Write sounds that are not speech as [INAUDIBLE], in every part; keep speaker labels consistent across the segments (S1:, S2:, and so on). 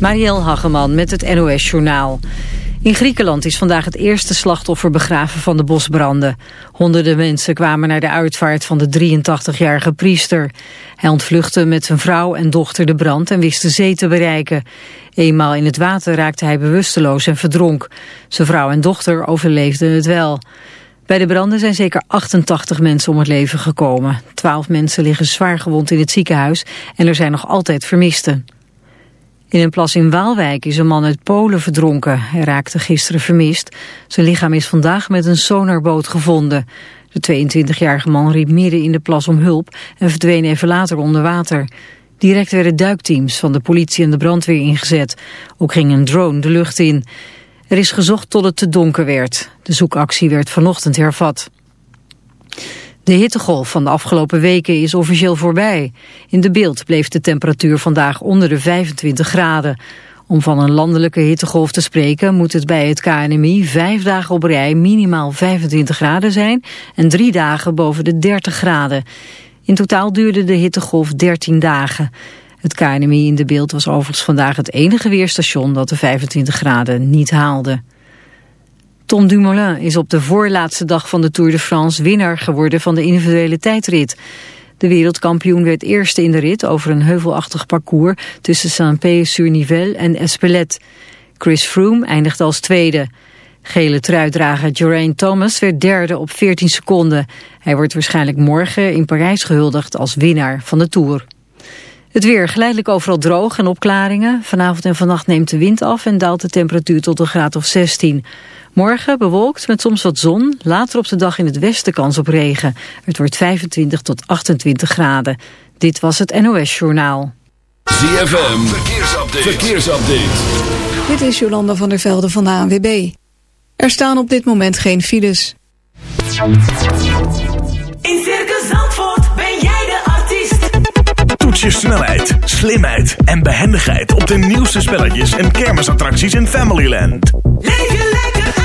S1: Marielle Hageman met het NOS Journaal. In Griekenland is vandaag het eerste slachtoffer begraven van de bosbranden. Honderden mensen kwamen naar de uitvaart van de 83-jarige priester. Hij ontvluchtte met zijn vrouw en dochter de brand en wist de zee te bereiken. Eenmaal in het water raakte hij bewusteloos en verdronk. Zijn vrouw en dochter overleefden het wel. Bij de branden zijn zeker 88 mensen om het leven gekomen. 12 mensen liggen zwaar gewond in het ziekenhuis en er zijn nog altijd vermisten. In een plas in Waalwijk is een man uit Polen verdronken. Hij raakte gisteren vermist. Zijn lichaam is vandaag met een sonarboot gevonden. De 22-jarige man riep midden in de plas om hulp en verdween even later onder water. Direct werden duikteams van de politie en de brandweer ingezet. Ook ging een drone de lucht in. Er is gezocht tot het te donker werd. De zoekactie werd vanochtend hervat. De hittegolf van de afgelopen weken is officieel voorbij. In de beeld bleef de temperatuur vandaag onder de 25 graden. Om van een landelijke hittegolf te spreken moet het bij het KNMI vijf dagen op rij minimaal 25 graden zijn en drie dagen boven de 30 graden. In totaal duurde de hittegolf 13 dagen. Het KNMI in de beeld was overigens vandaag het enige weerstation dat de 25 graden niet haalde. Tom Dumoulin is op de voorlaatste dag van de Tour de France winnaar geworden van de individuele tijdrit. De wereldkampioen werd eerste in de rit over een heuvelachtig parcours tussen Saint-Pé-sur-Nivelle en Espelette. Chris Froome eindigde als tweede. Gele truidrager Geraint Thomas werd derde op 14 seconden. Hij wordt waarschijnlijk morgen in Parijs gehuldigd als winnaar van de Tour. Het weer geleidelijk overal droog en opklaringen. Vanavond en vannacht neemt de wind af en daalt de temperatuur tot een graad of 16. Morgen bewolkt met soms wat zon. Later op de dag in het westen kans op regen. Het wordt 25 tot 28 graden. Dit was het NOS Journaal.
S2: ZFM, verkeersupdate. verkeersupdate.
S3: Dit is Jolanda van der Velde van de ANWB. Er staan op dit moment geen files.
S4: In Circus Zandvoort ben jij de artiest.
S5: Toets je snelheid, slimheid en behendigheid op de nieuwste spelletjes en kermisattracties in Familyland.
S4: Leef je lekker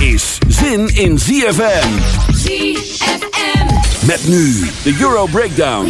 S2: is zin in ZFM.
S6: ZFM.
S2: Met nu de Euro Breakdown.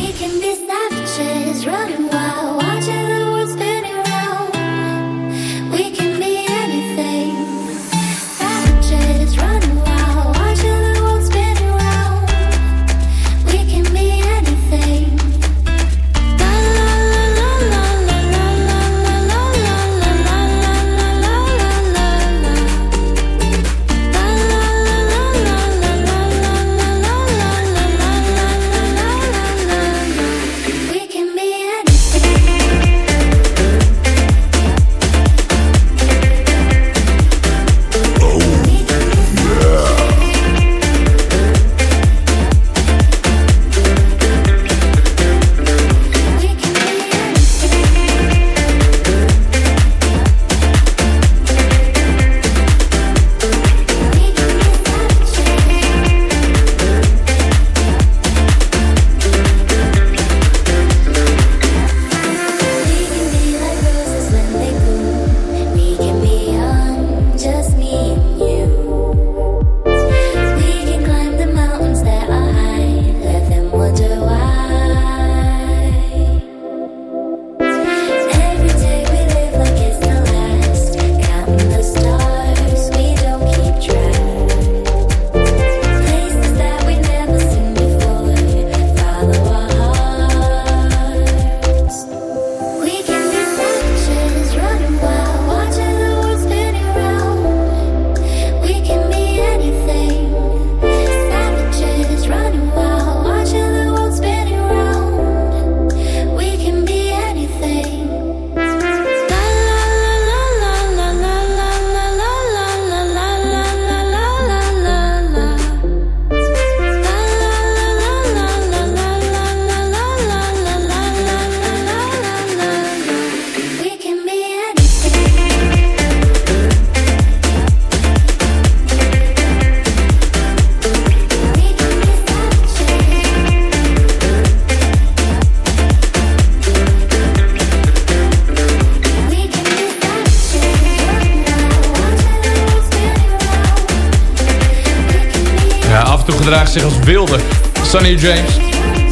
S7: Gedragen zich als wilde. Sonny James,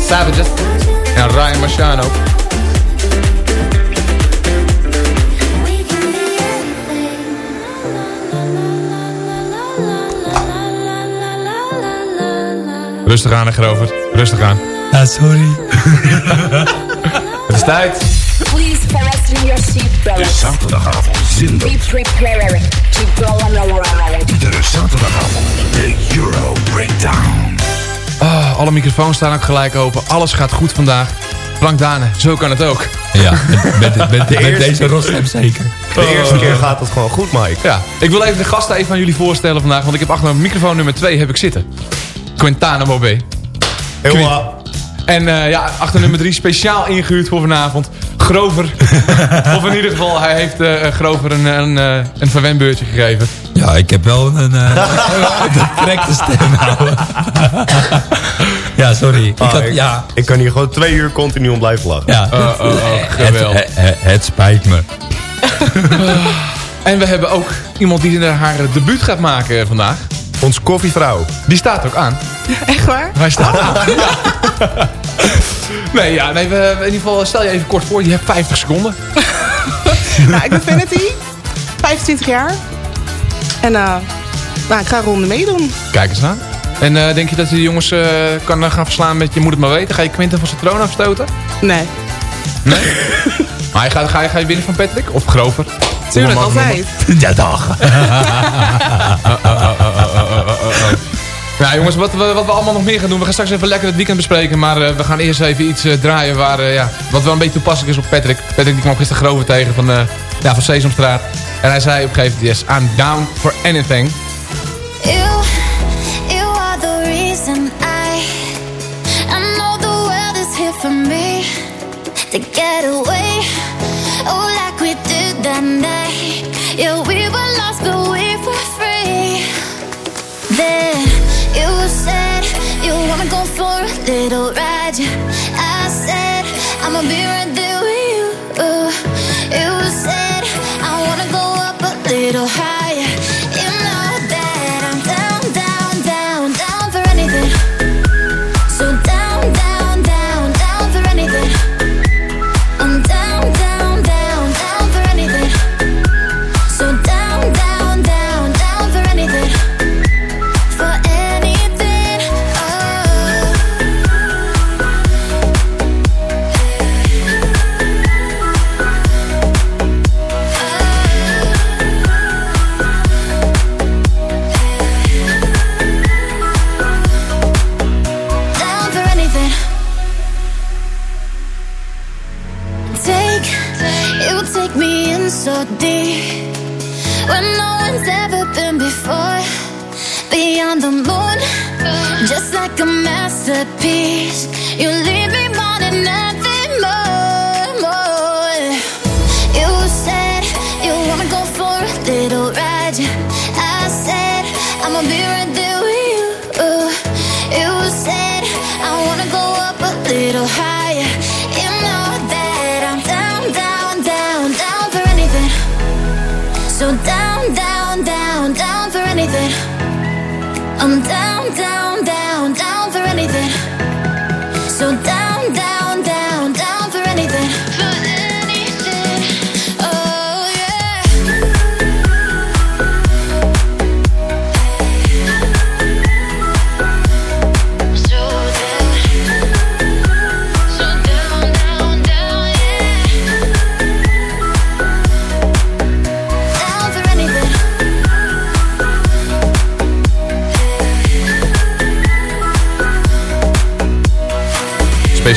S7: Savages en Ryan Marciano. Rustig aan, Grover. Rustig aan.
S8: Ja, sorry. [LAUGHS]
S7: Het is tijd.
S9: Please fasten your seatbelts.
S5: Zaterdagavond zinder.
S9: Be prepared to go on a ride.
S5: Iedere zaterdagavond de Euro Breakdown.
S7: Ah, alle microfoons staan ook gelijk open. Alles gaat goed vandaag. Frank Dane, zo kan het ook.
S8: Ja, met, met, met, met
S10: eerste-
S8: deze rostem zeker.
S10: De eerste keer gaat het gewoon goed, Mike.
S7: Ja, ik wil even de gasten even aan jullie voorstellen vandaag. Want ik heb achter mijn microfoon nummer 2 heb ik zitten. Quintana Bobé.
S10: Heel.
S7: En eh, ja, achter nummer 3 speciaal ingehuurd voor vanavond. Grover. of in ieder geval, hij heeft eh, Grover een, een, eh, een verwenbeurtje gegeven.
S8: Ja, ik heb wel een uh, correcte stem houden. Ja, sorry. Ik
S10: Ah,
S8: had,
S10: ik,
S8: ja,
S10: ik kan hier gewoon twee uur continu om blijven lachen.
S8: ja.
S7: Oh, oh, oh,
S8: het,
S7: geweldig.
S8: het, het spijt me.
S7: En we hebben ook iemand die haar debuut gaat maken vandaag.
S10: Ons koffievrouw.
S7: Die staat ook aan.
S11: Echt waar?
S7: Hij staat [LAUGHS] aan. Ja. Nee, ja, nee, we, in ieder geval stel je even kort voor. Je hebt 50 seconden. [LAUGHS]
S11: nou, ik ben Vanity. 25 jaar. En eh nou, ik ga een ronde meedoen.
S7: Kijk eens aan. En eh, denk je dat je de jongens eh, kan gaan verslaan met je moet het maar weten? Ga je Quinten van zijn troon afstoten?
S11: Nee.
S7: Nee? [LAUGHS] maar gaat, ga, je, ga je winnen van Patrick? Of Grover?
S11: Tuurlijk, altijd. [LAUGHS]
S8: Ja, dag. [LAUGHS]
S7: Ja jongens, wat we, wat we allemaal nog meer gaan doen. We gaan straks even lekker het weekend bespreken. Maar eh, we gaan eerst even iets draaien waar, ja, wat wel een beetje toepasselijk is op Patrick. Patrick die kwam gisteren Grover tegen van, ja, van Sesamstraat. En hij zei op een gegeven moment, yes, I'm down for anything.
S6: So deep where no one's ever been before. Beyond the moon, just like a masterpiece. You leave me wanting nothing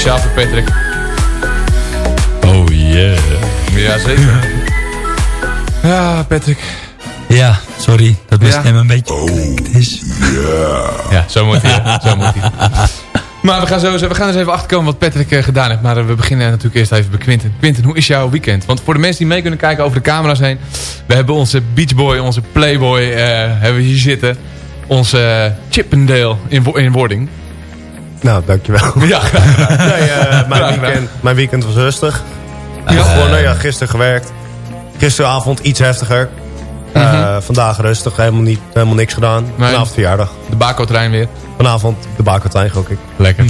S7: Speciaal voor Patrick.
S8: Oh yeah.
S7: Ja, zeker. [LAUGHS] Ja, Patrick.
S8: Ja, sorry dat mijn
S7: Ja.
S8: een beetje geknikt is.
S7: Ja, zo moet hij. [LAUGHS] Zo moet hij. Maar we gaan, zo, we gaan eens even achterkomen wat Patrick eh, gedaan heeft. Maar eh, we beginnen natuurlijk eerst even bij Quinten. Quinten, hoe is jouw weekend? Want voor de mensen die mee kunnen kijken over de camera's heen. We hebben onze Beachboy, onze Playboy eh, hebben we hier zitten. Onze Chippendale in, wo- in wording.
S10: Nou, dankjewel. [LAUGHS]
S7: Ja, graag gedaan.
S10: Nee, eh,
S7: Graag
S10: mijn, weekend, mijn weekend was rustig.
S7: Ja.
S10: Ja. Begonnen, ja, gisteren gewerkt. Gisteravond iets heftiger. Eh,
S7: Mhm.
S10: Vandaag rustig, helemaal, niet, helemaal niks gedaan. Vanavond verjaardag.
S7: De Bako-trein weer.
S10: Vanavond de Bako-trein gok ik.
S7: Lekker.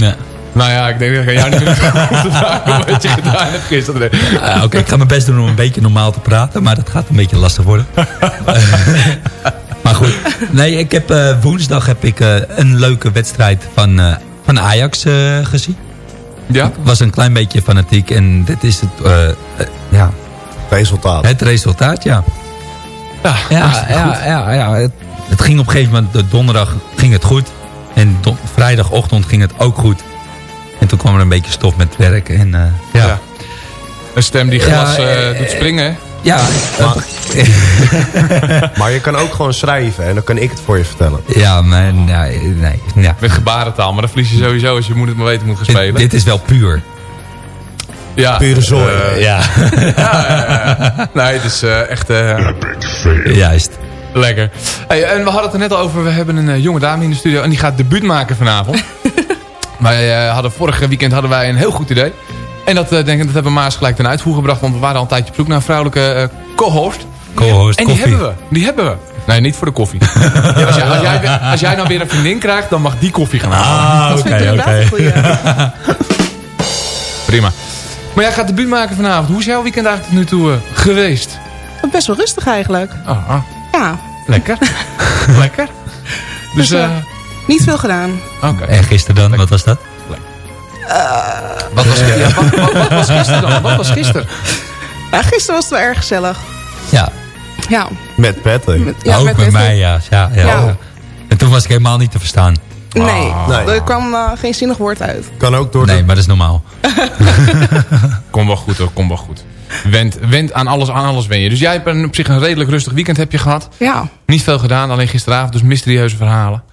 S7: Nou ja, ik denk dat ik aan jou niet meer [LAUGHS] te vragen wat je gedaan hebt gisteren.
S8: Ah, Oké, ik ga mijn best doen om een beetje normaal te praten, maar dat gaat een beetje lastig worden. [LAUGHS] maar goed, nee, ik heb, eh, woensdag heb ik eh, een leuke wedstrijd van, eh, van Ajax eh, gezien.
S7: Ja?
S8: Ik was een klein beetje fanatiek en dit is het, eh, eh, ja,
S10: Resultaat.
S8: het resultaat, ja.
S7: Ja,
S8: Ja, ja, ja, ja het, het ging op een gegeven moment, de donderdag ging het goed. En don- vrijdagochtend ging het ook goed. En toen kwam er een beetje stof met werk. En, eh, ja.
S7: Ja. Een stem die glas doet springen.
S8: Ja, [LAUGHS]
S10: Maar je kan ook gewoon schrijven en dan kan ik het voor je vertellen.
S8: ja, maar nee, nee, ja.
S7: Met gebarentaal, maar dan verlies je sowieso als je moet het maar weten moet gaan
S8: Dit,
S7: spelen.
S8: dit is wel puur.
S7: ja.
S10: Pure zooi.
S7: Eh,
S8: Ja,
S7: ja, ja, ja. Nee, het is eh, echt eh,
S8: juist.
S7: lekker. Hey, en we hadden het er net al over, we hebben een jonge dame in de studio en die gaat debuut maken vanavond. [LAUGHS] wij eh, hadden vorig weekend hadden wij een heel goed idee. En dat, eh, denk ik, dat hebben we Maas gelijk ten uitvoer gebracht, want we waren al een tijdje op zoek naar een vrouwelijke eh, co-host.
S8: Co-host
S7: En die
S8: koffie.
S7: hebben we. Die hebben we. Nee, niet voor de koffie. Ja, als, jij, als, jij, [LAUGHS] weer- als jij nou weer een vriendin krijgt, dan mag die koffie gaan halen.
S8: Ah,
S11: Dat
S8: oké, oké. [LAUGHS]
S7: Prima. Maar jij gaat debuut maken vanavond. Hoe is jouw weekend eigenlijk tot nu toe eh, geweest?
S11: Best wel rustig eigenlijk.
S7: Ah, ah,
S11: Ja,
S7: lekker. [LAUGHS] lekker. Dus,
S11: Dus, niet veel gedaan.
S7: oké.
S8: En gisteren dan, wat was dat?
S7: Wat, was, ja, wat, wat, wat was gisteren dan? Wat was gisteren?
S11: Ja, gisteren was het wel erg gezellig.
S8: Ja,
S11: Ja,
S10: Met Patrick.
S11: met, ja
S8: ook
S11: met
S8: mij, ja. ja, ja.
S11: Ja.
S8: En toen was ik helemaal niet te verstaan.
S11: Nee,
S10: Nee.
S11: er kwam eh, geen zinnig woord uit.
S10: Kan ook door de-
S8: Nee, maar dat is normaal. [LAUGHS] [LAUGHS]
S7: Kom wel goed hoor, kom wel goed. Wend, wend aan alles, aan alles wen je. Dus jij hebt een, op zich een redelijk rustig weekend heb je gehad.
S11: Ja,
S7: Niet veel gedaan, alleen gisteravond dus mysterieuze verhalen. [LAUGHS]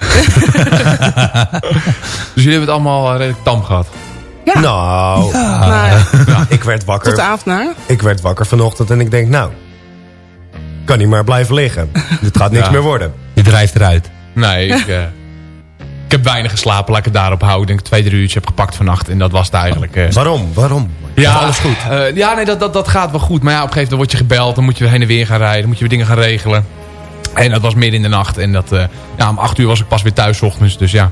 S7: dus jullie hebben het allemaal eh, redelijk tam gehad.
S11: ja.
S10: Nou,
S11: Nou, ja,
S10: ik werd
S11: tot
S10: wakker.
S11: de avond na.
S10: Ik werd wakker vanochtend en ik denk, nou, kan niet meer blijven liggen. Dit gaat niks
S7: Ja.
S10: meer worden.
S8: Je drijft eruit.
S7: Nee, ik, eh, ik heb weinig geslapen. Laat ik het daarop houden. Ik denk twee, drie uurtjes heb gepakt vannacht. En dat was het eigenlijk. eh.
S10: Waarom? Waarom?
S7: ja,
S10: alles goed?
S7: eh, ja, nee, dat, dat, dat gaat wel goed. Maar ja, op een gegeven moment word je gebeld. Dan moet je weer heen en weer gaan rijden. Dan moet je weer dingen gaan regelen. En dat was midden in de nacht. En dat, eh, ja, om acht uur was ik pas weer thuis 's ochtends. Dus ja.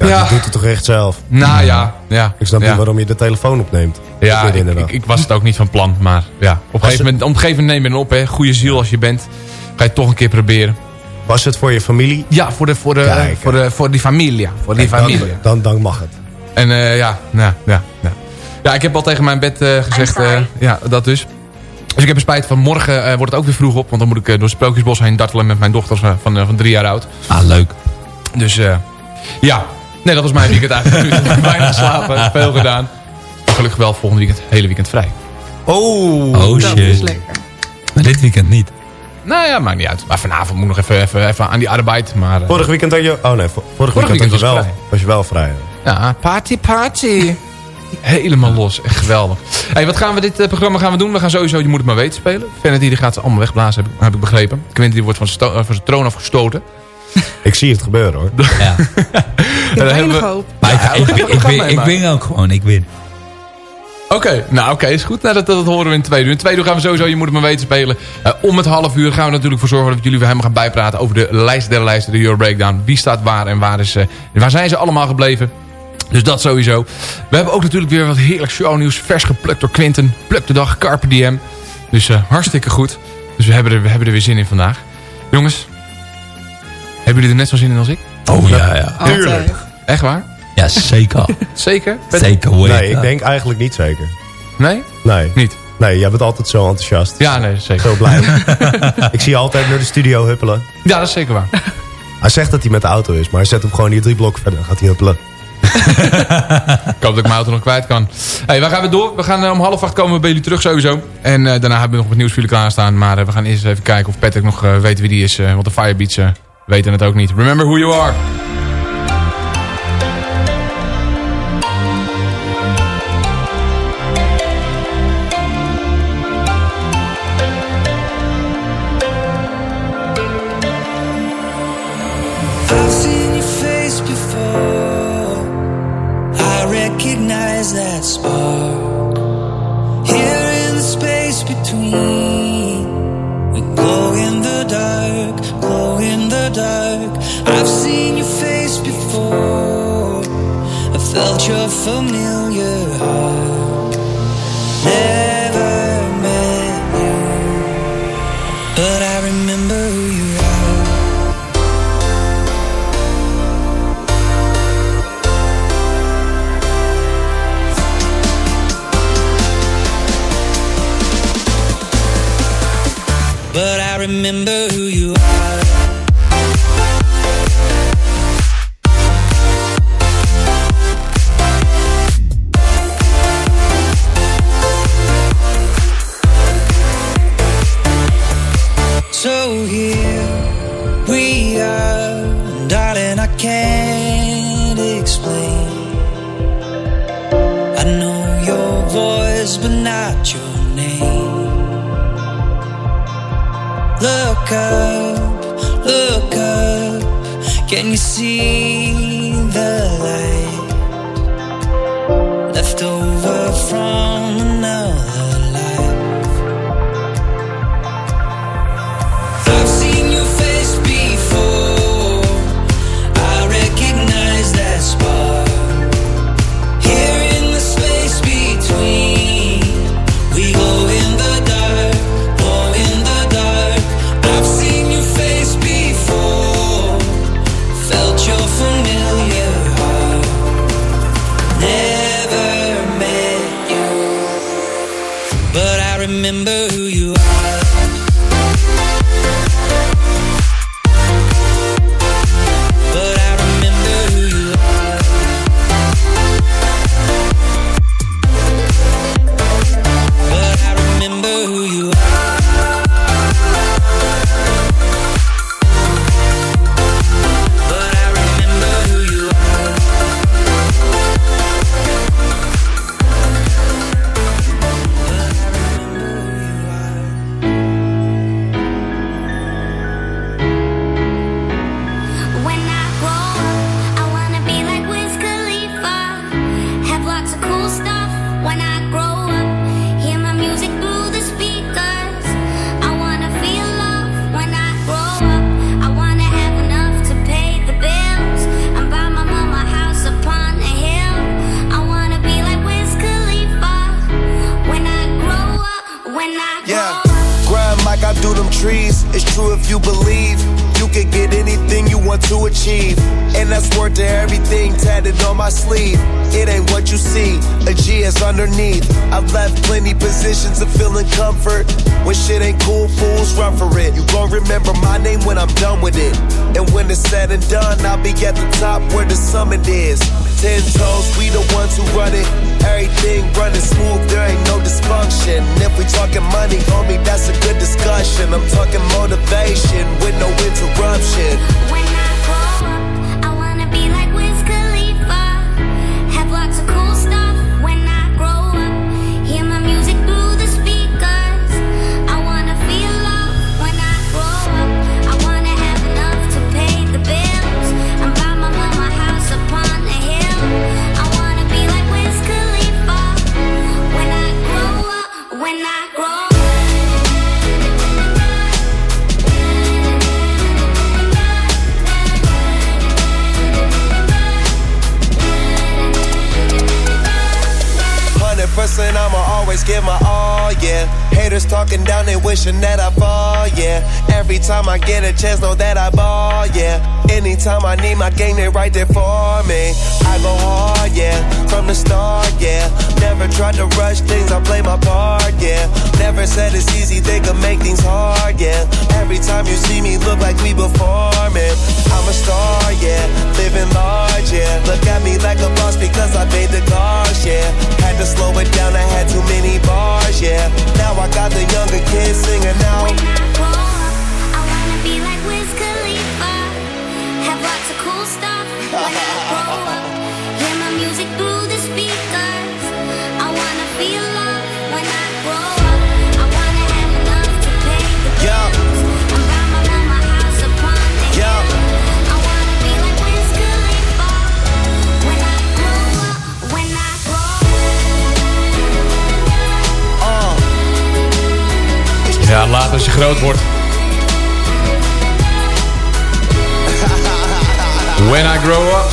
S10: Ja,
S7: Ja.
S10: Je doet het toch echt zelf?
S7: Nou ja, ja.
S10: Ik snap
S7: ja.
S10: niet waarom je de telefoon opneemt.
S7: Ja, ik, ik, ik was het ook niet van plan. Maar ja, op een gegeven moment, op een gegeven moment neem je het op. Hè. Goede ziel als je bent. Ga je het toch een keer proberen.
S10: Was het voor je familie?
S7: Ja, voor, de, voor, de,
S10: Kijk,
S7: voor, de, voor die familie. Voor die
S10: Dan,
S7: familie.
S10: dan, dan mag het.
S7: En eh, ja, ja, ja, ja. Ja, ik heb al tegen mijn bed eh, gezegd. eh, ja, dat dus. Dus ik heb een spijt van morgen eh, wordt het ook weer vroeg op. Want dan moet ik eh, door het Sprookjesbos heen dartelen met mijn dochter van, van, eh, van drie jaar oud.
S8: Ah, leuk.
S7: Dus eh, ja, nee, dat was mijn weekend eigenlijk. [LAUGHS] Weinig geslapen, veel gedaan. Maar gelukkig wel volgende weekend, hele weekend vrij.
S10: Oh,
S8: Oh
S11: Dat is
S8: shit.
S11: lekker.
S8: Maar dit weekend niet.
S7: Nou ja, maakt niet uit. Maar vanavond moet ik nog even, even, even aan die arbeid. Maar, eh,
S10: Vorig weekend had je... Oh nee, vor- vorig,
S7: Vorig
S10: weekend,
S7: weekend
S10: had je
S7: was
S10: wel,
S7: vrij.
S10: was je wel vrij.
S7: Ja, party, party. [LAUGHS] Helemaal los, echt geweldig. Hey, wat gaan we dit eh, programma gaan we doen? We gaan sowieso Je Moet Het Maar Weten spelen. Vanity die gaat ze allemaal wegblazen, heb ik, heb ik begrepen. Quinty die wordt van zijn eh, van zijn troon afgestoten. [LAUGHS]
S10: Ik zie het gebeuren hoor.
S8: Ja. [LAUGHS]
S11: Ik heb
S7: dan hebben
S11: weinig
S7: we-
S11: hoop.
S8: Ik, win ook gewoon, ik win.
S7: Oké, nou oké, is goed. Nou, dat, dat horen we in twee uur. In twee uur gaan we sowieso Je Moet Het Maar Weten spelen. Eh, om het half uur gaan we natuurlijk voor zorgen dat jullie weer helemaal gaan bijpraten over de lijst der lijsten, de Euro Breakdown. Wie staat waar en waar, is, eh, waar zijn ze allemaal gebleven? Dus dat sowieso. We hebben ook natuurlijk weer wat heerlijk shownieuws. Vers geplukt door Quinten. Pluk de dag, Carpe Diem. Dus eh, hartstikke goed. Dus we hebben, er, we hebben er weer zin in vandaag. Jongens, hebben jullie er net zo zin in als ik?
S8: Oh ja, ja.
S11: Altijd.
S7: Echt waar?
S8: Ja, zeker. [LAUGHS]
S7: Zeker?
S8: zeker hoor.
S10: Nee, ik denk eigenlijk niet zeker.
S7: Nee?
S10: Nee.
S7: Niet?
S10: Nee, jij bent altijd zo enthousiast.
S7: Ja, nee, zeker.
S10: Zo blij. [LAUGHS] ik zie je altijd naar de studio huppelen.
S7: Ja, dat is zeker waar.
S10: Hij zegt dat hij met de auto is, maar hij zet hem gewoon hier drie blokken verder. Dan gaat hij huppelen. [LAUGHS]
S7: Ik hoop dat ik mijn auto nog kwijt kan. Hey, waar gaan we door? We gaan eh, om half acht komen we bij jullie terug sowieso. En eh, daarna hebben we nog wat nieuws voor jullie klaarstaan. Maar eh, we gaan eerst even kijken of Patrick nog eh, weet wie die is. eh, want de Firebeats weten het ook niet. Remember who you are.
S12: Darling. I can't explain. I know your voice, but not your name. Look up, look up. Can you see you
S13: believe you can get anything you want to achieve. And that's worth to everything tatted on my sleeve. It ain't what you see, a G is underneath. I've left plenty positions of feeling comfort. When shit ain't cool, fools run for it. You gon' remember my name when I'm done with it. And when it's said and done, I'll be at the top where the summit is. Ten toes, we the ones who run it. Everything running smooth, there ain't no dysfunction. If we talking money, homie, that's a good discussion. I'm talking motivation with no interruption. Percent, I'ma always give my all, yeah. Haters talking down, they wishing that I fall, yeah. Every time I get a chance, know that I ball, yeah. Anytime I need my gang, they right there for me. I go hard, yeah, from the start, yeah. Never tried to rush things, I play my part, yeah. Never said it's easy, they could make things hard, yeah. Every time you see me, look like we performing. I'm a star, yeah, living large, yeah. Look at me like a boss because I made the cars, yeah. Had to slow it down, I had too many bars, yeah. Now I got the younger kids singing out.
S7: Ja, later als je groot wordt. When I grow up.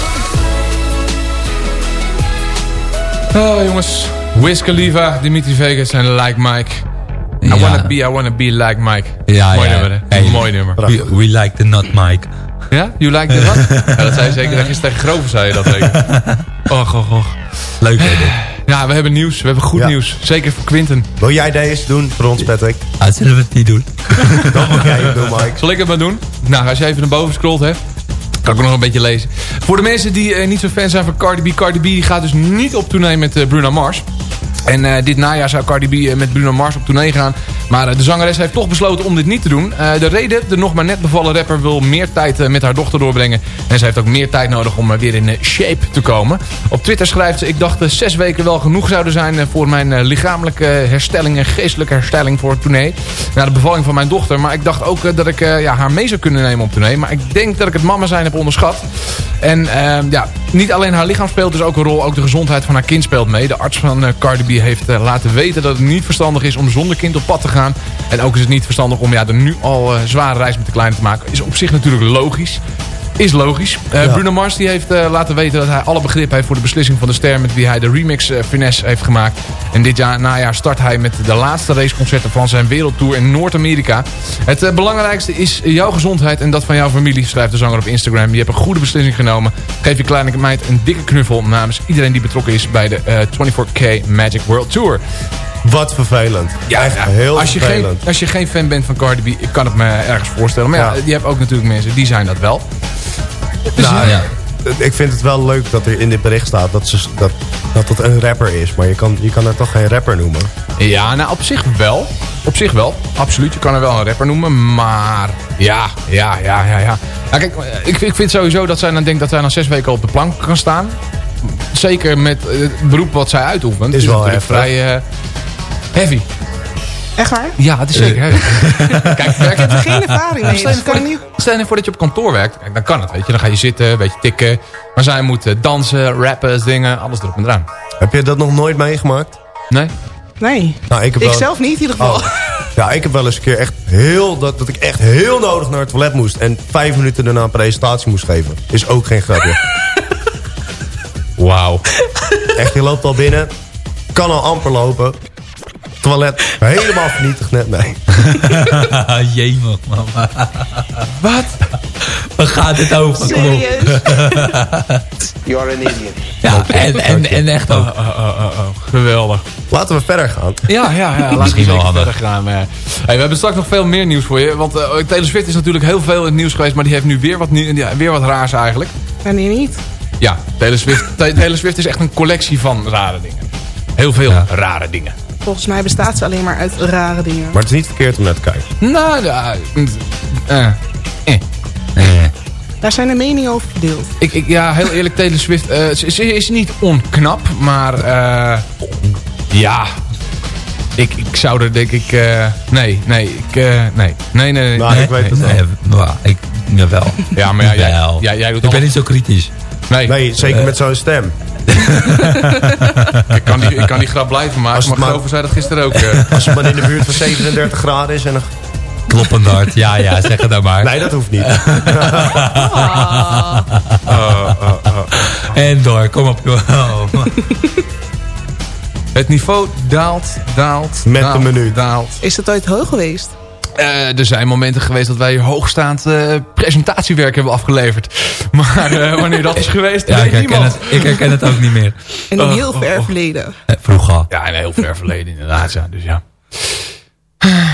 S7: Oh jongens, Wiz Khalifa, Dimitri Vegas en Like Mike. I
S8: Ja.
S7: wanna be, I wanna be like Mike.
S8: Ja,
S7: Mooi
S8: ja.
S7: nummer, hè?
S8: Hey,
S7: Mooi nummer.
S8: We, we like the nut, Mike.
S7: Ja? You like the what? [LAUGHS] ja, dat zei je zeker. Dat is tegen Grover zei je dat zeker. [LAUGHS] Och, och, och.
S8: Leuk hè dit.
S7: Ja, we hebben nieuws. We hebben goed
S10: Ja.
S7: nieuws. Zeker voor Quinten.
S10: Wil jij deze doen voor ons, Patrick?
S8: Ah, zullen we het niet doen? [LAUGHS]
S10: Dan moet jij het doen, Mike.
S7: Zal ik het maar doen? Nou, als je even naar boven scrolt, hè. Kan ik nog een beetje lezen. Voor de mensen die eh, niet zo fan zijn van Cardi B. Cardi B gaat dus niet op tournee met eh, Bruno Mars. En eh, dit najaar zou Cardi B eh, met Bruno Mars op tournee gaan. Maar eh, de zangeres heeft toch besloten om dit niet te doen. De reden, de nog maar net bevallen rapper wil meer tijd met haar dochter doorbrengen. En ze heeft ook meer tijd nodig om weer in shape te komen. Op Twitter schrijft ze... Ik dacht eh, zes weken wel genoeg zouden zijn voor mijn lichamelijke herstelling en geestelijke herstelling voor het tournee. Na de bevalling van mijn dochter. Maar ik dacht ook dat ik ja, haar mee zou kunnen nemen op tournee. Maar ik denk dat ik het mama zijn heb onderschat. En eh, ja, niet alleen haar lichaam speelt dus ook een rol. Ook de gezondheid van haar kind speelt mee. De arts van eh, Cardi B heeft eh, laten weten dat het niet verstandig is om zonder kind op pad te gaan. En ook is het niet verstandig om ja, de nu al eh, zware reis met de kleine te maken. Is op zich natuurlijk logisch. Is logisch. Eh,
S10: Ja.
S7: Bruno Mars die heeft eh, laten weten dat hij alle begrip heeft voor de beslissing van de ster met wie hij de remix eh, Finesse heeft gemaakt. En dit jaar, najaar start hij met de laatste raceconcerten van zijn wereldtour in Noord-Amerika. Het belangrijkste is jouw gezondheid en dat van jouw familie, schrijft de zanger op Instagram. Je hebt een goede beslissing genomen. Geef je kleine meid een dikke knuffel namens iedereen die betrokken is bij de eh, 24K Magic World Tour.
S10: Wat vervelend.
S7: Ja,
S10: Echt
S7: ja.
S10: heel
S7: als, je
S10: vervelend.
S7: geen, als je geen fan bent van Cardi B, ik kan het me ergens voorstellen. Maar ja,
S10: Ja.
S7: je hebt ook natuurlijk mensen die zijn dat wel. Dus
S10: Nou,
S8: ja.
S10: Ik vind het wel leuk dat er in dit bericht staat dat, ze, dat, dat het een rapper is. Maar je kan, je kan er toch geen rapper noemen?
S7: Ja, nou op zich wel. Op zich wel. Absoluut. Je kan er wel een rapper noemen. Maar ja, ja, ja, ja. ja. Nou, kijk, ik, ik vind sowieso dat zij dan denkt dat zij na zes weken op de plank kan staan. Zeker met eh, het beroep wat zij uitoefent.
S10: Is wel
S7: natuurlijk
S10: heftig.
S7: vrij eh, heavy.
S11: Echt waar?
S7: Ja, het is zeker heavy. [LAUGHS] kijk, werk
S11: Ik heb er geen ervaring mee.
S7: Stel je voor
S11: niet...
S7: Stel je voor dat je op kantoor werkt. Kijk, dan kan het, weet je. Dan ga je zitten, een beetje tikken. Maar zij moet eh, dansen, rappen, dingen, alles erop en eraan.
S10: Heb je dat nog nooit meegemaakt?
S7: Nee?
S11: Nee.
S10: Nou, ik heb
S11: Ik
S10: wel-
S11: zelf niet in ieder geval.
S10: Oh. Ja, ik heb wel eens een keer echt heel... Dat, dat ik echt heel nodig naar het toilet moest. En vijf minuten daarna een presentatie moest geven. Is ook geen grapje.
S7: Wauw.
S10: Echt, je loopt al binnen. Kan al amper lopen. Toilet helemaal vernietigd net. Nee. [LAUGHS]
S8: Jemig, mama.
S7: Wat?
S8: Waar gaat het over?
S11: Serieus? [LAUGHS]
S13: You're an idiot.
S8: Ja, en, en, en echt ook.
S7: Oh, oh, oh, oh. Geweldig.
S10: Laten we verder gaan.
S7: Ja, ja, ja. Laten we
S8: Misschien wel
S7: verder gaan. eh. Hey, we hebben straks nog veel meer nieuws voor je. Want eh Taylor Swift is natuurlijk heel veel in het nieuws geweest. Maar die heeft nu weer wat, nieuw, ja, weer wat raars eigenlijk.
S11: Wanneer niet?
S7: Ja, Taylor Swift, Ta- Taylor Swift is echt een collectie van rare dingen. Heel veel
S8: Ja.
S7: rare dingen.
S11: Volgens mij bestaat ze alleen maar uit rare dingen.
S10: Maar het is niet verkeerd om naar te kijken.
S7: Nou, ja, eh, eh.
S8: Eh.
S11: Daar zijn de meningen over verdeeld.
S7: Ik, ik, ja, heel eerlijk, Taylor Swift eh, ze, ze is niet onknap, maar eh, ja, ik, ik zou er denk ik, eh, nee, nee, ik, eh, nee, nee, nee, nee.
S10: Nou, ik weet het wel.
S8: Nee, maar ik, jawel.
S7: Ja, maar ja, jij, jij, jij doet
S8: Ik ben niet zo kritisch.
S7: Nee,
S10: Nee, zeker met zo'n stem.
S7: Ik, kan die, ik kan die grap blijven maken,
S10: Als
S7: maar
S10: maar-
S7: Grover zei dat gisteren ook. eh.
S10: Als het maar in de buurt van 37 graden is. En een...
S8: Kloppend hart. Ja, ja, zeg het dan maar.
S10: Nee, dat hoeft niet.
S7: Oh, oh, oh.
S8: En door, kom op. Oh.
S7: Het niveau daalt, daalt,
S10: Met
S7: daalt,
S10: de minuut.
S7: daalt.
S11: Is het ooit hoog geweest?
S7: Eh, er zijn momenten geweest dat wij hoogstaand eh, presentatiewerk hebben afgeleverd. [LAUGHS] Maar eh, wanneer dat is geweest,
S8: Ja, ik herken, het, ik herken het ook niet meer.
S11: In een
S7: Oh,
S11: heel
S7: oh,
S11: ver
S7: oh.
S11: verleden.
S8: Vroeger.
S7: Ja, een heel ver verleden inderdaad. Ja, dus ja.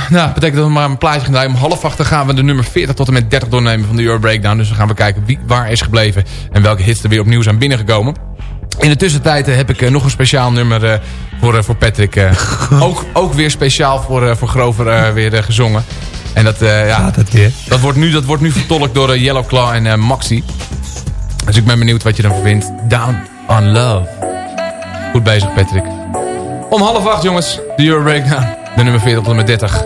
S7: Nou, dat betekent dat we maar een plaatje gaan draaien. Om half acht gaan we de nummer 40 tot en met 30 doornemen van de Euro Breakdown. Dus dan gaan we kijken wie waar is gebleven en welke hits er weer opnieuw zijn binnengekomen. In de tussentijd eh, heb ik eh, nog een speciaal nummer eh, voor, voor Patrick. [LAUGHS] ook, ook weer speciaal voor, voor Grover weer gezongen. En dat, ja,
S8: het weer?
S7: dat, wordt nu, dat wordt nu vertolkt door eh, Yellow Claw en eh, Maxi. Dus ik ben benieuwd wat je ervan vindt. Down on Love. Goed bezig, Patrick. Om half acht, jongens. De Euro Breakdown. De nummer 40 tot en met 30.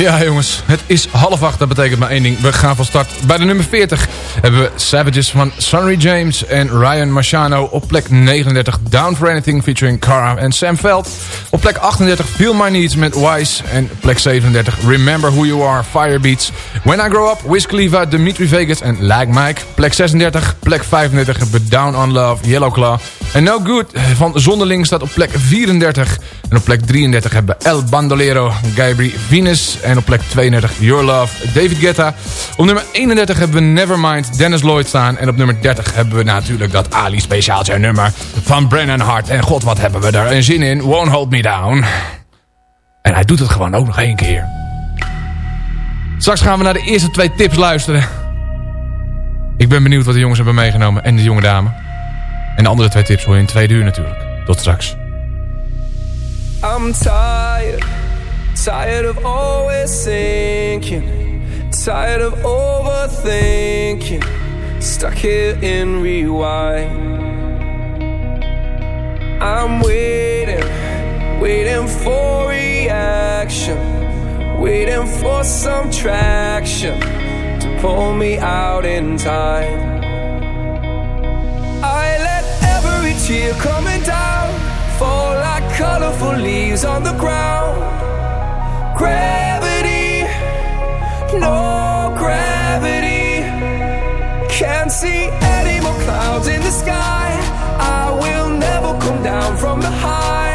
S14: [LAUGHS]
S7: Ja jongens, het is half acht. Dat betekent maar één ding. We gaan van start. Bij de nummer 40 hebben we Savages van Sonny James en Ryan Marciano. Op plek 39 Down for Anything featuring Cara en Sam Veld. Op plek 38 Feel My Needs met Wise. En plek 37 Remember Who You Are, Firebeats. When I Grow Up, Wiz Khalifa, Dimitri Vegas en Like Mike. Plek 36, plek 35 hebben we Down on Love, Yellow Claw. En No Good van Zonderling staat op plek 34. En op plek 33 hebben we El Bandolero, Gabri Venus. En op plek 32 Your Love, David Guetta. Op nummer 31 hebben we Nevermind, Dennis Lloyd staan. En op nummer 30 hebben we natuurlijk dat Ali speciaaltje nummer van Brennan Hart. En god, wat hebben we daar een zin in. Won't Hold Me Down. En hij doet het gewoon ook nog één keer. Straks gaan we naar de eerste twee tips luisteren. Ik ben benieuwd wat de jongens hebben meegenomen. En de jonge dame. En de andere twee tips hoor je in twee uur natuurlijk. Tot straks.
S15: I'm tired of always thinking, tired of overthinking, stuck here in rewind. I'm waiting, waiting for reaction, waiting for some traction to pull me out in time. I let every tear coming down fall like colorful leaves on the ground. Gravity, no gravity. Can't see any more clouds in the sky. I will never come down from the high.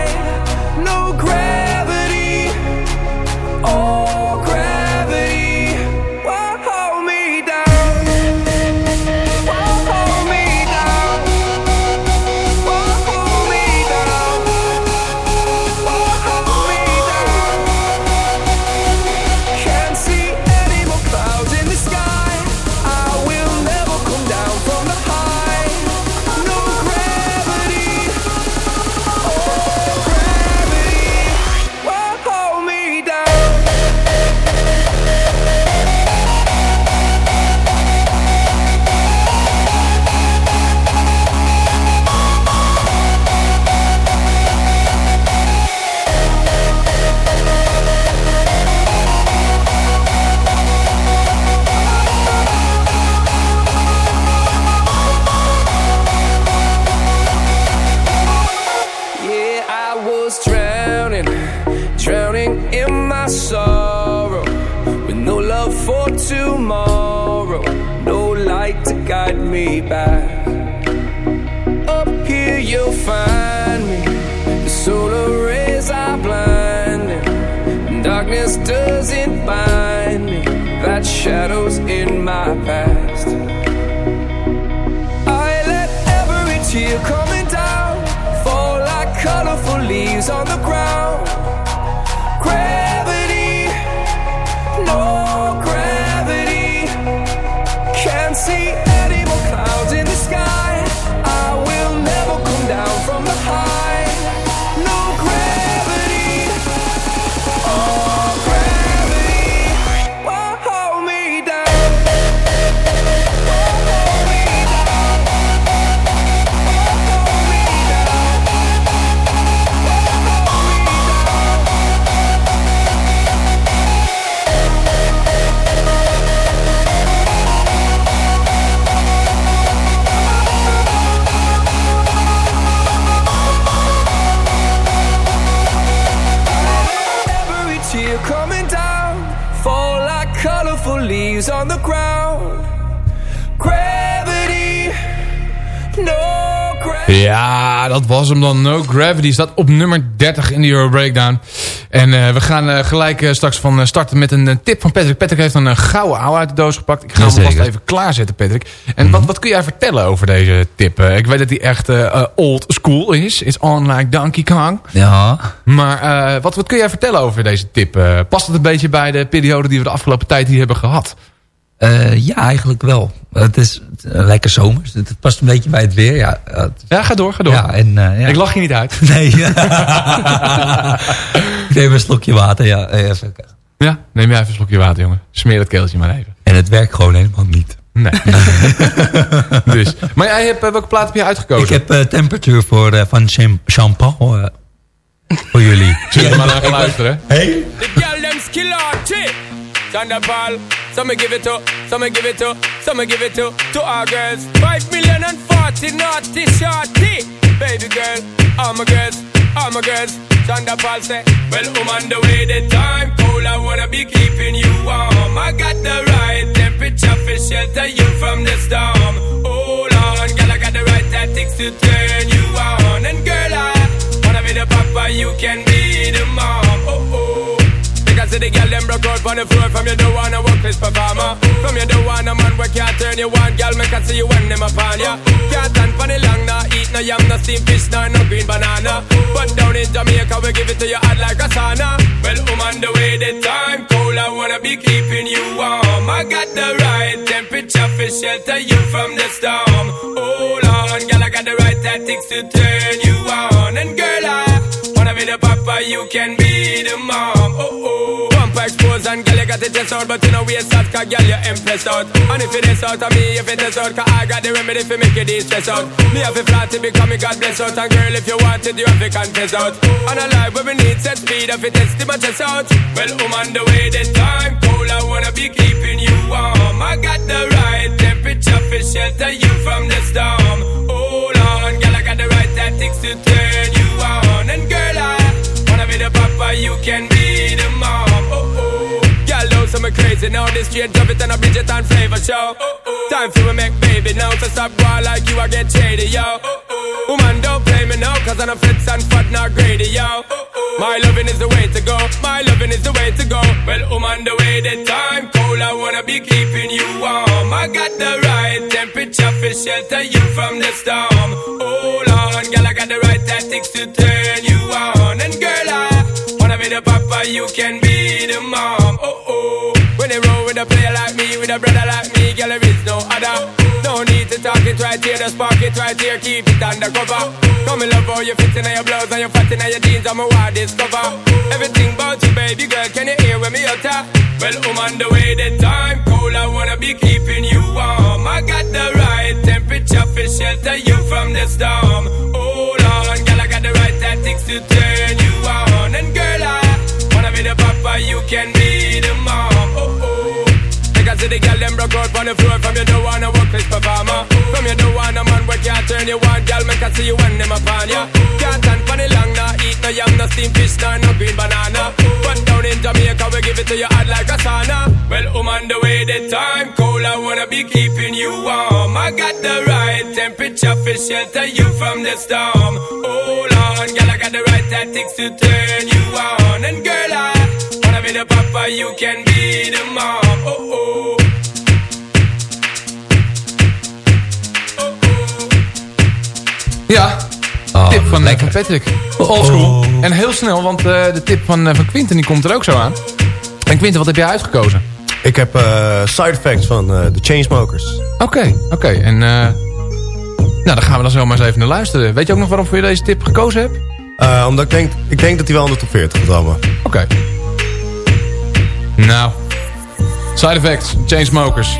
S7: Ja, dat was hem dan. No Gravity staat op nummer 30 in de Euro Breakdown. En eh, we gaan eh, gelijk eh, straks van starten met een tip van Patrick. Patrick heeft een eh, gouden ouwe uit de doos gepakt. Ik ga hem
S8: Jazeker.
S7: vast even klaarzetten, Patrick. En wat, wat kun jij vertellen over deze tip? Ik weet dat die echt old school is. It's on like Donkey Kong.
S8: Ja.
S7: Maar wat, wat kun jij vertellen over deze tip? Past het een beetje bij de periode die we de afgelopen tijd hier hebben gehad?
S8: Eh, ja, eigenlijk wel. Het is lekker zomers. Het past een beetje bij het weer. Ja, het-
S7: Ja, ga door, ga door.
S8: Ja, en, eh, ja.
S7: Ik lach je niet uit. [LAUGHS]
S8: Nee. [LAUGHS] ik neem een slokje water. Ja, Eh, even.
S7: Ja, neem jij even een slokje water, jongen. Smeer het keeltje maar even.
S8: En het werkt gewoon helemaal niet.
S7: Nee. [LAUGHS] dus. Maar jij hebt, eh, welke plaat heb je uitgekozen?
S8: Ik heb eh, Temperature voor, eh, van eh, voor jullie.
S7: Zullen we maar naar gaan luisteren?
S8: Hey.
S16: The out chick. Thunderball. Some me give it to, some me give it to, some me give it to, to our girls. Five million and forty naughty shorty. Baby girl, all my girls, all my girls. Thunderball say, well, I'm on the way, the time cold, I wanna be keeping you warm. I got the right temperature for shelter you from the storm. Hold on, girl, I got the right tactics to turn you on. And girl, I wanna be the papa, you can be the mom. Oh, oh. See the girl them broke out on the floor. From you don't wanna work this performer From you don't want a man where can't turn you on. Girl, make I see you when them upon ya. Can't stand for the long, nah Eat no yam, no steamed fish, nah, no green banana. But down in Jamaica, we give it to you hot like a sauna. Well, on the way, the time cold I wanna be keeping you warm. I got the right temperature for shelter you from the storm. Hold on, girl, I got the right tactics to turn you on. And girl, I wanna be the papa, you can be the mom got the chest out But you know we out, cause girl, you impressed out. And if it is out of me, if it is out Cause I got the remedy for make you de-stress out. Me have a flat to become me God bless out. And girl, if you want it, you have to confess out. And a life where we need set speed If it is to my chest out. Well, I'm on the way, the time cold I wanna be keeping you warm. I got the right temperature for shelter you from the storm. Hold on, girl, I got the right tactics to turn you on. And girl, I wanna be the papa, you can be the mom Say me crazy. Now This straight drop it and a Bridget and flavor show. Time for me make baby now To stop war like you, I get shady, yo. Woman, don't play me now Cause I'm a fits and fat, not greedy, yo. My loving is the way to go. My loving is the way to go. Well, on the way, the time cold I wanna be keeping you warm. I got the right temperature for shelter you from the storm. Hold on, girl, I got the right tactics to turn you on the papa, you can be the mom. Oh, oh. When they roll with a player like me With a brother like me, girl, there is no other. No need to talk it right here Just park it right here, keep it undercover. Come and love how you fit in your blouse And your fat in your jeans, I'm a wild discover. Everything about you, baby girl, can you hear when me utter? Well, I'm on the way, the time cold I wanna be keeping you warm. I got the right temperature for shelter you from the storm. Hold papa, you can be the mom Oh, oh. Because see the girl them broke out on the floor. From you don't wanna work this performer From you don't want a man where can't turn you on. Girl, make I see you when them upon ya. Can't stand for the long, nah. Eat no yam, no steamed fish, nah, no green banana. But down in Jamaica, we give it to you hot like a sauna. Well, I'm on the way, the time cold I wanna be keeping you warm. I got the right temperature for shelter you from the storm. Hold on, girl, I got the right tactics to turn you on. And the papa, you can be the mom Oh, oh
S7: Ja,
S8: Oh,
S7: tip van, eh, van Patrick. Oldschool. En heel snel, want eh, de tip van, eh, van Quinten die komt er ook zo aan. En Quinten, wat heb jij uitgekozen?
S10: Ik heb eh, Side Effects van eh, de Chainsmokers.
S7: Oké, oké. En eh, nou, dan gaan we dan zo maar eens even naar luisteren. Weet je ook nog waarom voor je deze tip gekozen hebt?
S10: Eh, omdat ik denk, ik denk dat hij wel in de top 40 gaat komen.
S7: Oké. Nou. Side effects, Chainsmokers.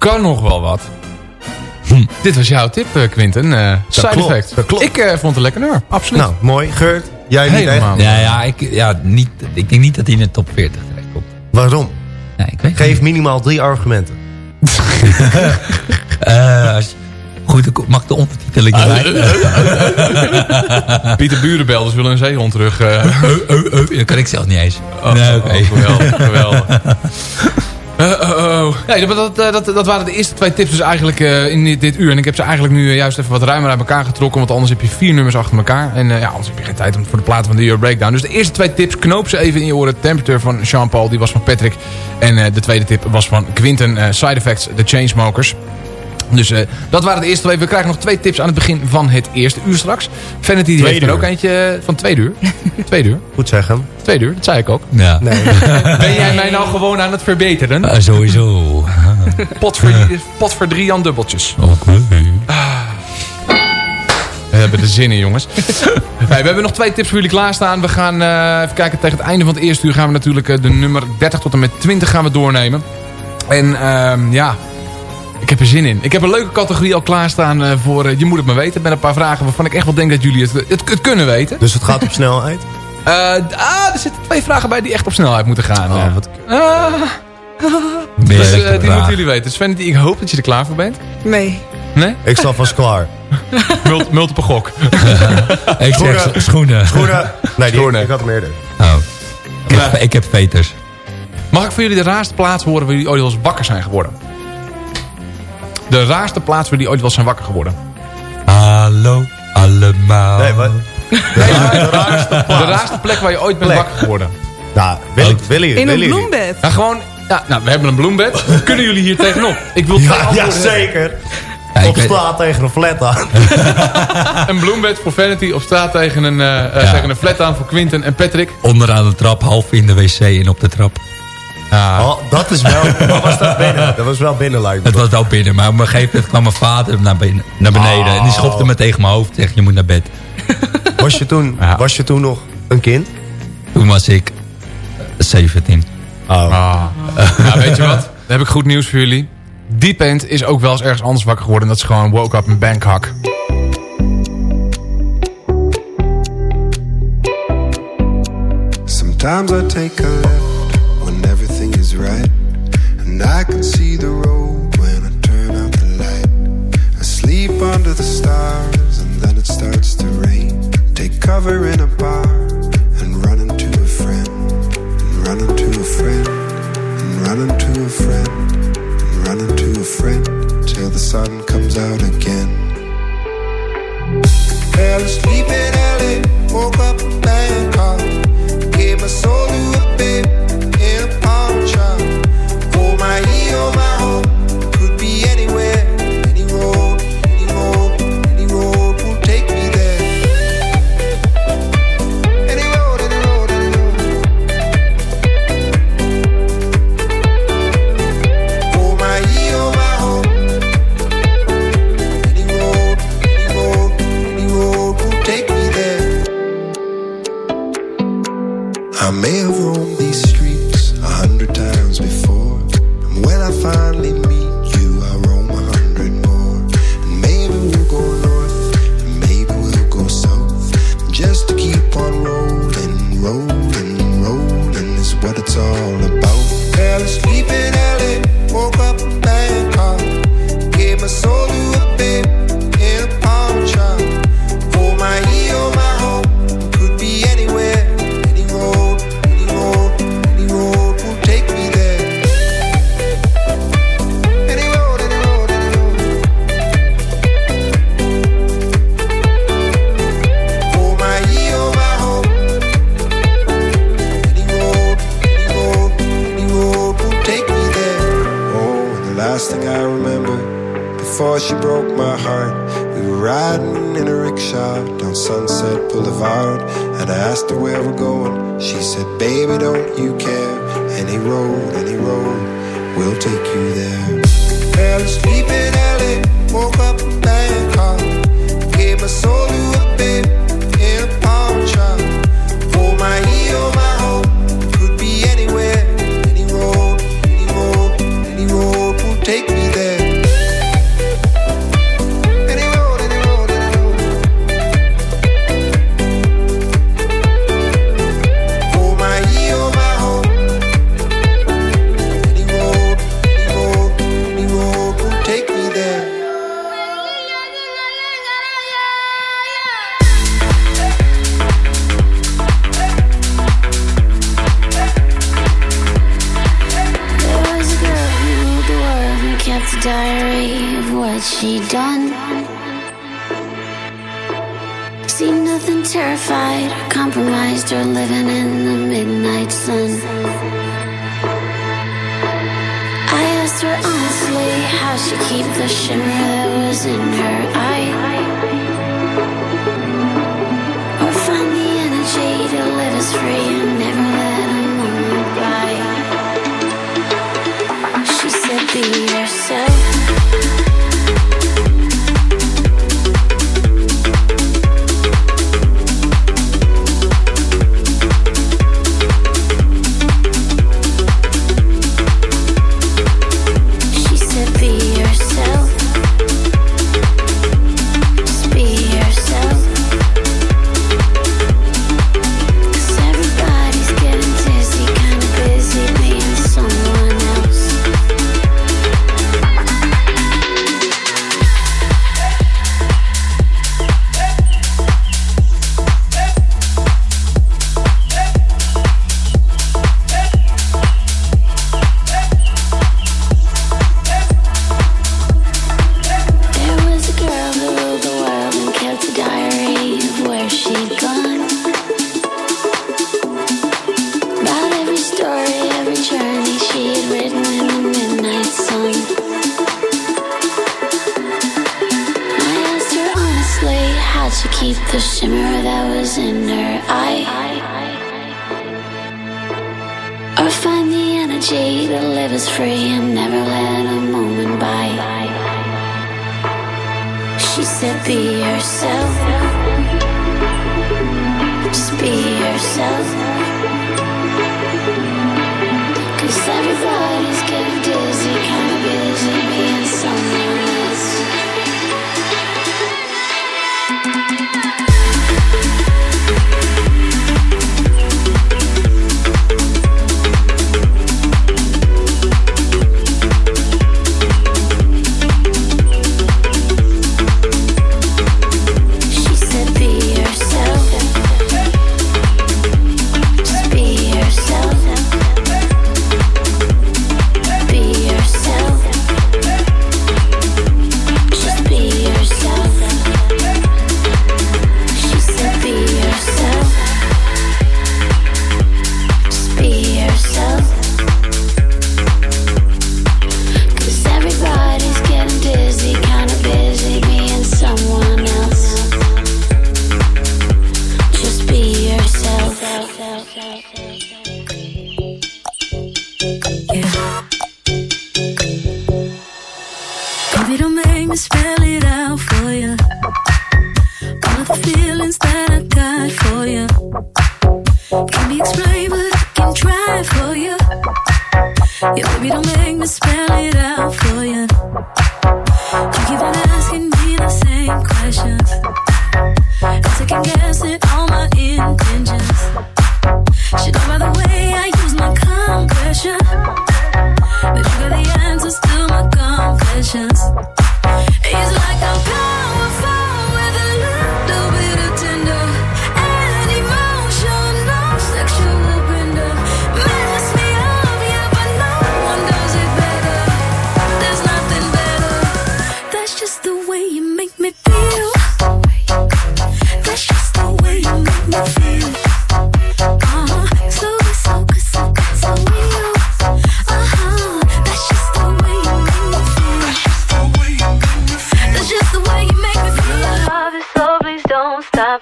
S7: Kan nog wel wat. Dit was jouw tip, eh, Quinten. Eh side
S10: klopt,
S7: effect.
S10: dat klopt.
S7: Ik eh, vond het lekker nummer. Absoluut.
S10: Nou, mooi. Geurt, jij niet
S7: Helemaal.
S8: Ja, ja, ik, ja niet, ik denk niet dat hij in de top 40 terecht komt.
S10: Waarom?
S8: Ja, ik weet
S10: Geef minimaal drie argumenten. [LAUGHS]
S8: Eh, als je- goed, ik mag de ondertitel
S7: Ah,
S8: erbij. [LAUGHS]
S7: Pieter Burenbelders willen een zeehond terug. eh.
S8: Dat kan ik zelf niet eens.
S7: Oh,
S8: nee,
S7: oh,
S8: oké.
S7: oh, geweldig, geweldig. [LAUGHS] Eh, oh, oh. Ja, dat, dat, dat, dat waren de eerste twee tips dus eigenlijk eh, in dit, uur. En ik heb ze eigenlijk nu eh, juist even wat ruimer uit elkaar getrokken. Want anders heb je vier nummers achter elkaar. En eh, ja, anders heb je geen tijd om voor de platen van de Euro Breakdown. Dus de eerste twee tips, knoop ze even in je oren. Temperature van Jean-Paul, die was van Patrick. En eh, de tweede tip was van Quinten. eh, Side Effects, The Chainsmokers. Dus eh, dat waren de eerste twee. We krijgen nog twee tips aan het begin van het eerste uur straks. Vanity die heeft er ook eentje van twee uur. [LAUGHS] twee uur.
S10: Goed zeggen.
S7: Twee uur, dat zei ik ook.
S8: Ja.
S10: Nee. [LAUGHS]
S7: Ben jij [LAUGHS] mij nou gewoon aan het verbeteren?
S8: Eh, sowieso.
S7: Pot voor, pot voor drie Jan dubbeltjes.
S8: Oké.
S7: We hebben de zin in, jongens. Hey, we hebben nog twee tips voor jullie klaarstaan. We gaan eh, even kijken, tegen het einde van het eerste uur gaan we natuurlijk eh, de nummer 30 tot en met 20 gaan we doornemen. En ehm, ja, ik heb er zin in. Ik heb een leuke categorie al klaarstaan eh, voor eh, Je moet het maar weten. Met een paar vragen waarvan ik echt wel denk dat jullie het, het, het kunnen weten.
S10: Dus het gaat op [LAUGHS] snelheid?
S7: Eh, ah, er zitten twee vragen bij die echt op snelheid moeten gaan.
S10: Oh,
S7: Eh,
S10: wat-
S7: ah. Dus die moeten jullie weten. Sven, ik hoop dat je er klaar voor bent.
S11: Nee.
S7: Nee?
S10: Ik sta vast klaar.
S7: Mult, multiple gok. [LAUGHS]
S8: Ik zeg
S10: Schoenen.
S8: schoenen.
S10: Schoenen. Nee, die,
S7: Schoenen.
S10: ik had hem eerder.
S8: Oh. Ik, heb, ik heb veters.
S7: Mag ik voor jullie de raarste plaats horen waar jullie ooit wel eens wakker zijn geworden? De raarste plaats waar jullie ooit wel zijn wakker geworden.
S8: Hallo, allemaal.
S10: Nee, wat? De, ra- de raarste
S7: De
S10: plaats.
S7: raarste plek waar je ooit bent
S10: Plek.
S7: wakker geworden.
S10: Nou, Willy, Willy,
S11: In een bloembed.
S7: Ja, gewoon... Ja, nou, we hebben een bloembed. Kunnen jullie hier tegenop? Ik wil
S10: Ja, ja, zeker.
S8: Ja, ik
S10: Op
S8: weet-
S10: straat tegen een flat aan. [LAUGHS]
S7: Een bloembed voor Vanity op straat tegen een, eh, eh,
S8: Ja.
S7: tegen een flat aan voor Quinten en Patrick.
S8: Onderaan de trap, half in de wc en op de trap.
S10: Oh, dat is wel... [LAUGHS] Was dat binnen? Dat was wel binnen, lijkt me.
S8: Het was wel binnen, maar op een gegeven moment kwam mijn vader naar, ben- naar beneden. En die schopte me tegen mijn hoofd. Zegt, je moet naar bed. [LAUGHS]
S10: Was je toen,
S7: Ja.
S10: was je toen nog een kind?
S8: Toen was ik 17.
S10: Oh.
S7: Ah. Nou, weet je wat? Dan heb ik goed nieuws voor jullie. Deep End is ook wel eens ergens anders wakker geworden. En dat is gewoon Woke Up in Bangkok.
S17: Sometimes I take a right. And I can see the road when I turn out the light. I sleep under the stars and then it starts to rain. Take cover in a bar and run into a friend. And run into a friend. And run into a friend. And run into a friend till the sun comes out again. Fell asleep in LA, woke up in Bangkok. Gave my soul to a babe in a pawn shop. She
S6: keep the shimmer that was in her eye.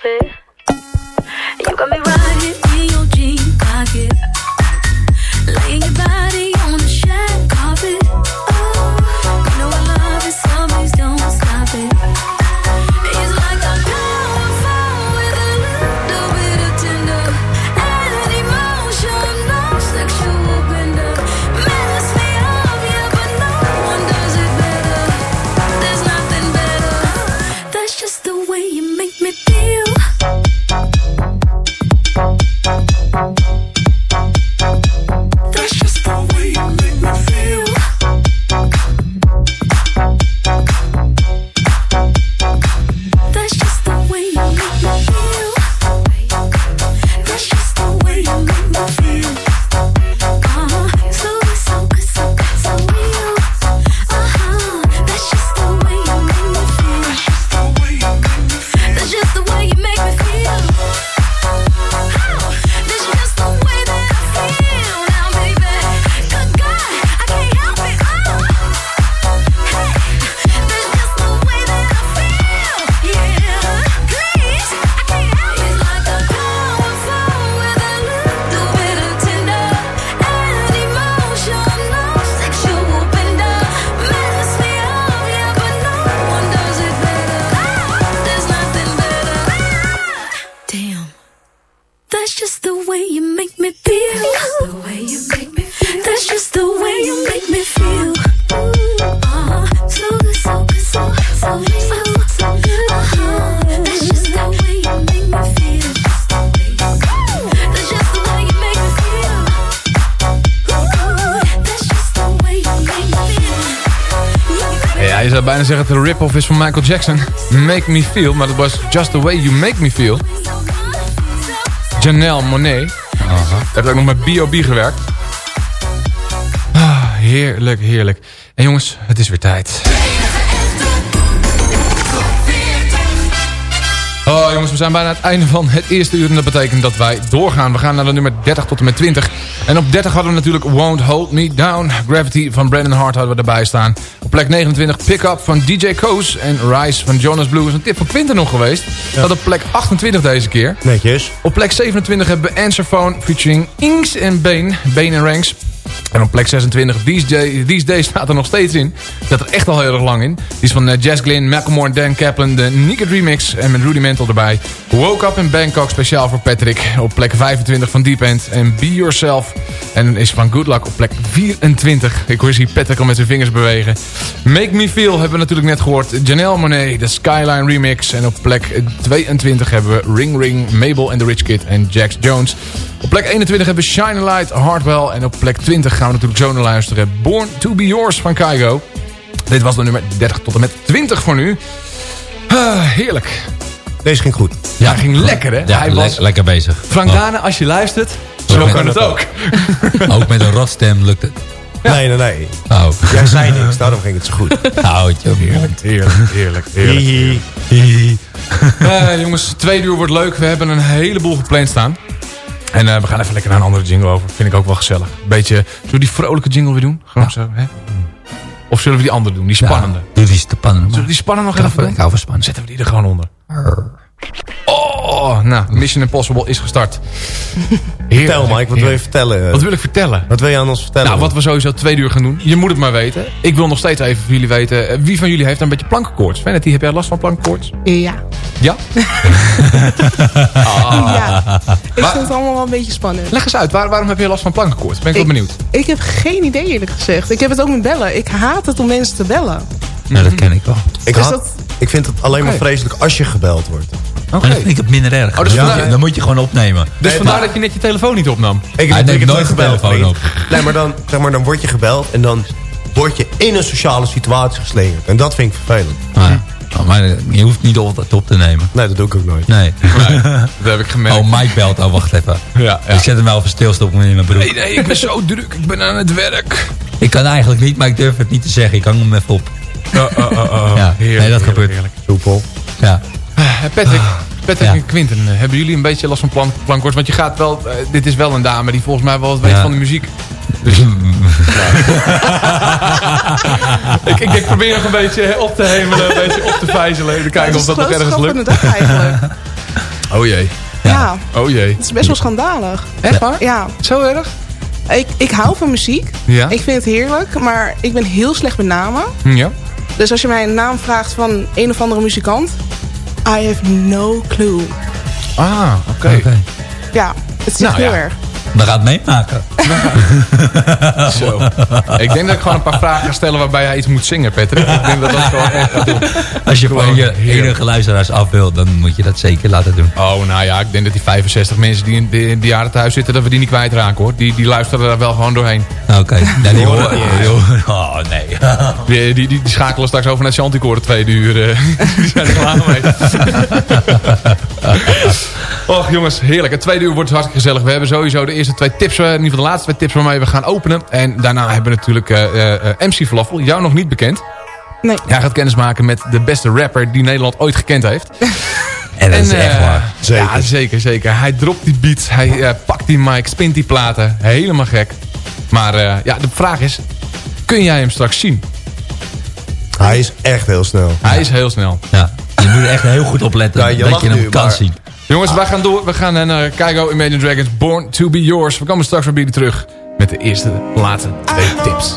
S4: It.
S7: Bijna zeggen dat de rip-off is van Michael Jackson. Make Me Feel, maar dat was Just The Way You Make Me Feel. Janelle Monet. Heeft ook nog met B.O.B. gewerkt. Ah, heerlijk, heerlijk. En jongens, het is weer tijd. Oh jongens, we zijn bijna aan het einde van het eerste uur. En dat betekent dat wij doorgaan. We gaan naar de nummer 30 tot en met 20. En op 30 hadden we natuurlijk Won't Hold Me Down. Gravity van Brandon Hart hadden we erbij staan. Op plek 29 Pick Up van DJ Koos. En Rise van Jonas Blue is een tip van Quinten nog geweest. Dat op plek 28 deze keer.
S10: Netjes.
S7: Op plek 27 hebben we Answerphone featuring Inks en Bane. Bane en Ranks. En op plek 26, These, Day, These Days staat er nog steeds in. Staat er echt al heel erg lang in. Die is van uh, Jazz Glynn, Macklemore Dan Kaplan. De Naked Remix en met Rudimental erbij. Woke Up in Bangkok, speciaal voor Patrick. Op plek 25 van Deep End. En Be Yourself. En is van Good Luck op plek 24. Ik hoor hier Patrick al met zijn vingers bewegen. Make Me Feel hebben we natuurlijk net gehoord. Janelle Monet, de Skyline Remix. En op plek 22 hebben we Ring Ring, Mabel and the Rich Kid en Jax Jones. Op plek 21 hebben we Shine Light, Hardwell. En op plek 20 gaan we natuurlijk zo naar luisteren. Born to be Yours van Kygo. Dit was de nummer 30 tot en met 20 voor nu. Ah, heerlijk.
S10: Deze ging goed.
S7: Ja, ging lekker hè?
S8: Ja,
S7: Hij
S8: le-
S7: was...
S8: lekker bezig.
S7: Frank
S8: Oh.
S7: Dane, als je luistert, zo kan het ook.
S8: Ook met een rotstem lukt het.
S10: Nee, nee, nee.
S8: Oh.
S10: Jij zei niks, daarom ging het zo goed.
S8: Nou, het
S7: Heerlijk, heerlijk, heerlijk. heerlijk. Eh, jongens, twee uur wordt leuk. We hebben een heleboel gepland staan. En eh, we gaan even lekker naar een andere jingle over. Vind ik ook wel gezellig. Beetje, zullen we die vrolijke jingle weer doen? Gewoon zo, hè? Of zullen we die andere doen? Die spannende?
S8: Doe die spannende.
S7: Zullen we die spannende nog even doen?
S8: ik hou van spannend.
S7: Zetten we die er gewoon onder. Oh, nou, Mission Impossible is gestart. [LAUGHS] Heerlijk,
S10: Vertel Mike, wat wil je vertellen?
S7: Wat wil ik vertellen?
S10: Wat wil je aan ons vertellen?
S7: Nou, wat we sowieso twee uur gaan doen. Je moet het maar weten. Ik wil nog steeds even van jullie weten. eh, Wie van jullie heeft een beetje plankenkoorts? Vanity, heb jij last van plankenkoorts?
S11: Ja.
S7: Ja? [LAUGHS] Ah.
S11: Ja. Ik
S7: Maar-
S11: vind het allemaal wel een beetje spannend.
S7: Leg eens uit, waar- waarom heb je last van plankenkoorts? Ben ik wel benieuwd.
S11: Ik heb geen idee eerlijk gezegd. Ik heb het ook met bellen. Ik haat het om mensen te bellen.
S8: Ja, dat ken ik wel.
S10: ik,
S11: Dus
S10: had-
S11: dat-
S10: ik vind het alleen maar vreselijk als je gebeld wordt.
S8: Dat vind ik het minder erg.
S7: Oh, dus
S8: Dan moet
S7: vandaar-
S8: je- dan moet je gewoon opnemen.
S7: Dus vandaar dat je net je telefoon niet opnam.
S10: Ik
S8: Hij
S10: heb
S8: neemt nooit de
S10: teruggebeld,
S8: telefoon
S10: vriend. Nee, maar dan, zeg maar dan word je gebeld en dan word je in een sociale situatie geslingerd. En dat vind ik vervelend.
S8: Maar, oh, maar je hoeft niet altijd op te nemen.
S10: Nee, dat doe ik ook nooit.
S8: Nee. [LAUGHS]
S7: Nee, dat heb ik gemerkt.
S8: Oh, Mike belt. Oh, wacht even.
S7: Ja, ja.
S8: Ik zet hem wel even stilstoppen in mijn broek.
S7: Nee, nee, ik ben zo druk. Ik ben aan het werk.
S8: Ik kan eigenlijk niet, maar ik durf het niet te zeggen. Ik hang hem even op.
S7: Oh, oh, oh, oh.
S8: Ja,
S7: Heerlijk,
S8: nee, dat
S7: heerlijk,
S8: gebeurt.
S7: heerlijk.
S10: Soepel.
S8: Ja.
S7: Eh, Patrick,
S18: Patrick en Quinten, eh, hebben jullie een beetje last van plan, plankorts? Want je gaat wel, eh, dit is wel een dame die volgens mij wel wat weet
S8: Ja.
S18: van de muziek. Dus, [LAUGHS] [LAUGHS] ik, ik, ik probeer nog een beetje op te hemelen, een beetje op te vijzelen. Even kijken of dat nog ergens lukt.
S11: dag eigenlijk. [LAUGHS]
S18: Oh jee.
S11: Ja.
S18: Oh jee.
S11: Het is best wel schandalig.
S18: Echt waar?
S11: Ja.
S18: Zo erg?
S11: Ik, ik hou van muziek.
S18: Ja.
S11: Ik vind het heerlijk, maar ik ben heel slecht met namen.
S18: Ja.
S11: Dus als je mij een naam vraagt van een of andere muzikant... I have no clue.
S18: Ah, oké.
S11: Ja, het is
S18: Nou,
S11: heel
S18: ja.
S11: erg.
S8: We gaan het meemaken. [LAUGHS]
S18: Zo. Ik denk dat ik gewoon een paar vragen ga stellen waarbij hij iets moet zingen, Patrick. Ik denk dat dat gewoon echt gaat doen.
S8: Als je
S18: Gewoon
S8: van je enige luisteraars af wilt, dan moet je dat zeker laten doen.
S18: Oh, nou ja, ik denk dat die 65 mensen die in de jaren thuis zitten, dat we die niet kwijtraken hoor. Die, die luisteren daar wel gewoon doorheen.
S8: Oké, nou, die [LAUGHS]
S18: horen
S8: die Oh, nee. [LAUGHS]
S18: Die, die, die, die schakelen straks over naar Chanticoor de tweede uur. eh. die zijn er klaar mee. Och jongens, heerlijk. Het tweede uur wordt hartstikke gezellig. We hebben sowieso de eerste twee tips, eh, in ieder geval de laatste twee tips waarmee we gaan openen. En daarna hebben we natuurlijk eh, eh, MC Falafel. Jou nog niet bekend.
S11: Nee.
S18: Hij gaat kennis maken met de beste rapper die Nederland ooit gekend heeft. [LAUGHS]
S8: En dat is echt waar.
S18: Ja, zeker, zeker. Hij dropt die beats, hij eh, pakt die mic, spint die platen. Helemaal gek. Maar eh, ja, de vraag is, kun jij hem straks zien?
S10: Hij is echt heel snel.
S18: Hij is heel snel.
S8: Ja, je moet er echt heel goed op letten
S10: Ja, je
S8: dat je hem
S10: nu,
S8: kan
S10: maar-
S8: zien.
S18: Jongens, wij gaan door. We gaan eh, naar Keigo Imagine Dragons Born to be Yours. We komen straks weer bij terug met de eerste, laatste twee tips.